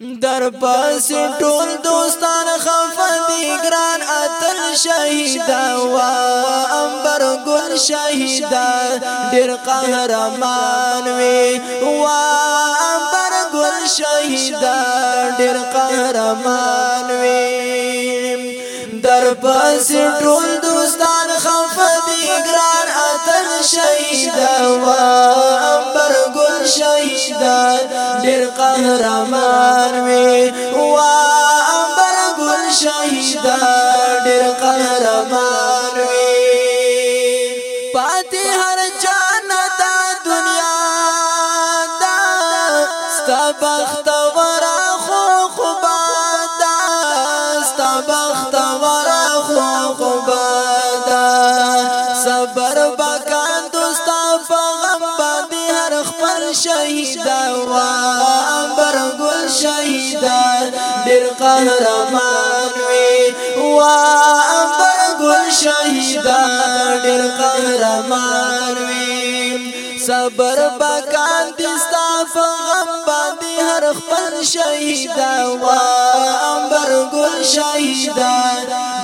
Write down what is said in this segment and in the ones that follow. در پاس ټول دوستان خفه دي ګران اتل شهیدا وا انبر ګل شهیدا ډیر قهرمان وي وا انبر ګل شهیدا ډیر قهرمان وي در پاس ټول دوستان خفه دي ګران اتل شهیدا وا انبر شهیدان ډېر قهرمان وي وا امبر ګل شهیدان ډېر قهرمان وي پاتې هر جنت دنیا دا ستبخت ورا خو خوبا دا ستبخت ورا خو خوبا دا صبر گل شهیدا وا امبر گل شهیدا ډیر قهرمان وی وا امبر گل شهیدا ډیر قهرمان وی صبر بکان دستا فغم باندې هر خپل شهیدا وا امبر گل شهیدا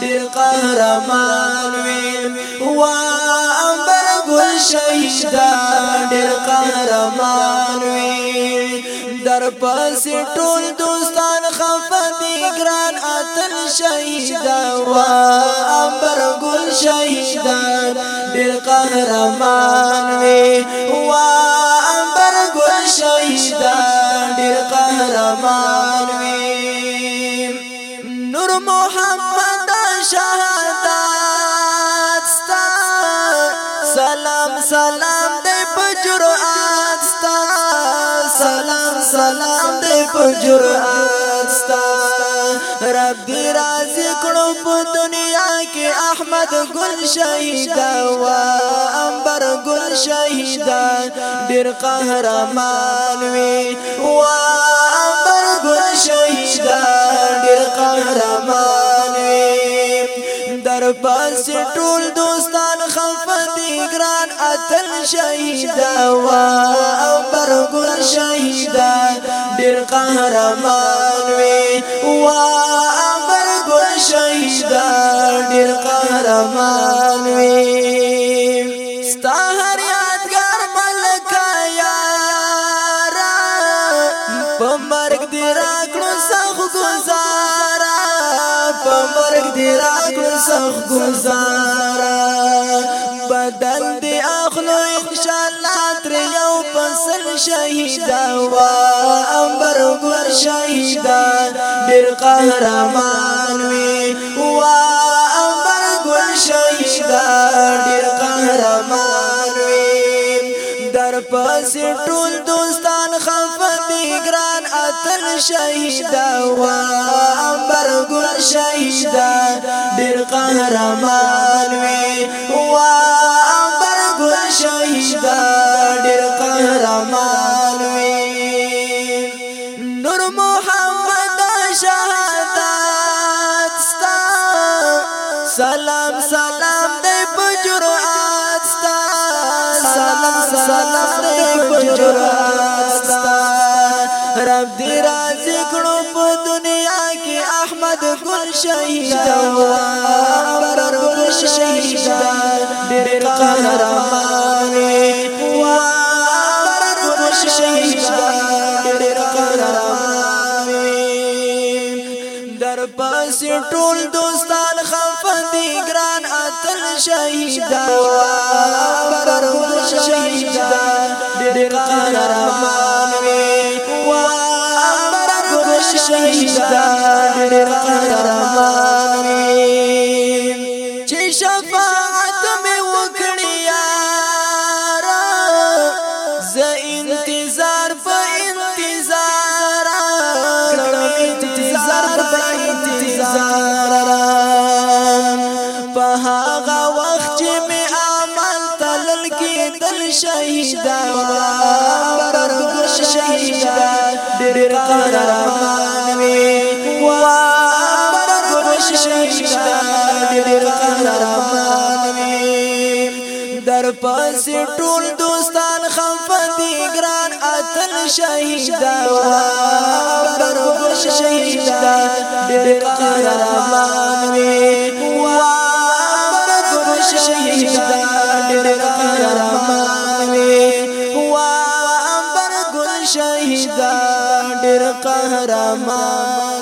ډیر قهرمان وی وا شهیدان ډېر قهرمان وي در پس ټول دوستان خفدي ګران اتل شهیدان وا امبر ګل شهیدان ډېر قهرمان وي وا امبر ګل شهیدان ډېر قهرمان وي نور محمد شاه سلام دې په جرأت ستا رب راضي کړو په دنیا کې احمد ګل شهید او انبر ګل شهید ډېر قهرمان وي وا انبر ګل شهید ډېر قهرمان یار پاس ټول دوستان خفتی ګران اتل شهید وا او برګل شهید ډیر قهرمان وی وا برګل شهید ډیر قهرمان وی مرگ دی را کړ سخت گزارا بدل دی اخلو ان شاء الله تر یو پسل شهیدا وا امبر ګل شهیدا ډیر قهرمان وی در پس ټول دوستان خفه دی ګران اتل شهیدا وا امبر ګل شهیدا ډیر قهرمان وی وا امبر ګل شهیدا ډیر قهرمان وی نور محمد شهادت سلام سلام دې پجراستا رب دې راځي کړو په دنیا کې احمد ګل شهید او اکبر ګل شهید ډېر قهرمان او اکبر ګل شهید ډېر قهرمان در پاس ټول دوستان خفندي ګران اتل شهید او اکبر ګل شهید دیر قهرمان و امرد و شهیدان دیر قهرمان چی شفا شهیدا برګ شهیدا ډېر قهرمان وي وا برګ شهیدا ډېر قهرمان وي در پاس ټول دوستان خفدي ګران اتل شهیدا برګ شهیدا ډېر قهرمان وي وا برګ شهیدا قهرمان